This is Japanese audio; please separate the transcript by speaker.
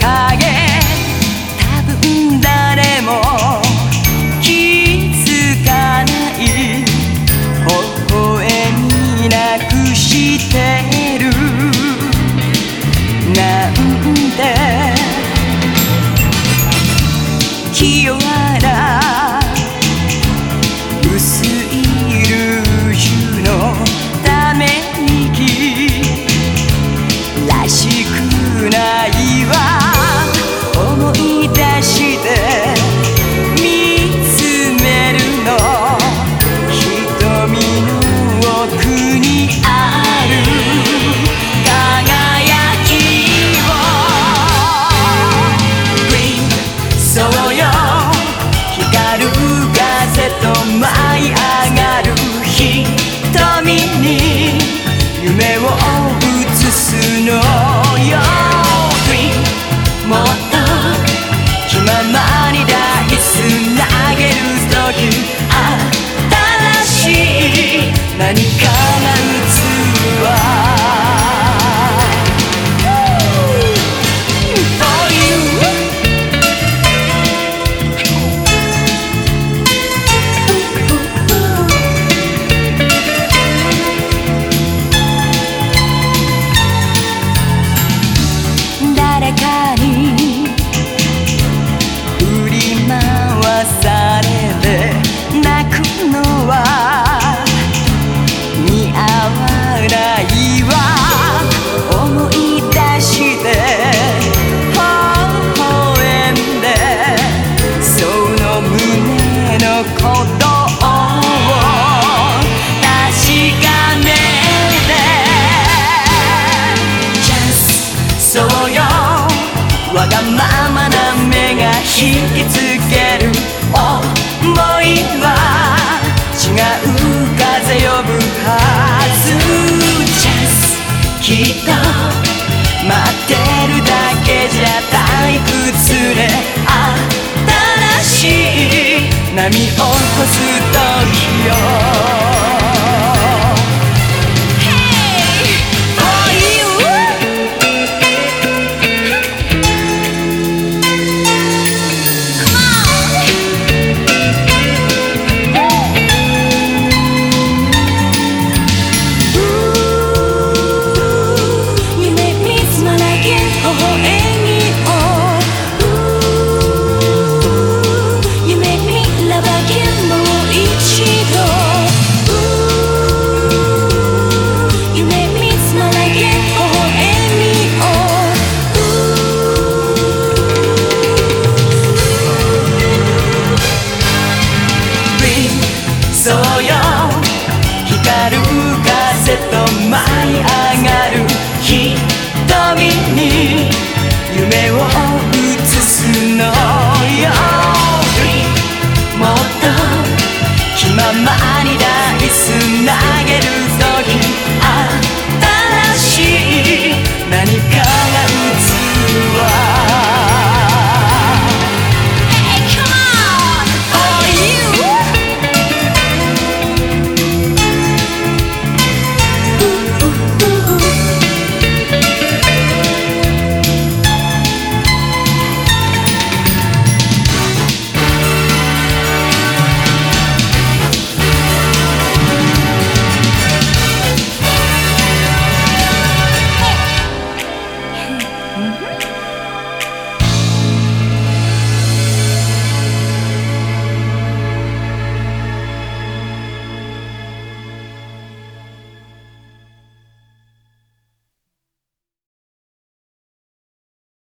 Speaker 1: 影。多分誰も気づかない。微笑みなくしてる。なんて。気弱何から器。されて泣くのはつける。思いは違う風呼ぶはずチャンスきっと待ってるだけじゃ退屈で新しい波を起こす時よ。にライス投げる時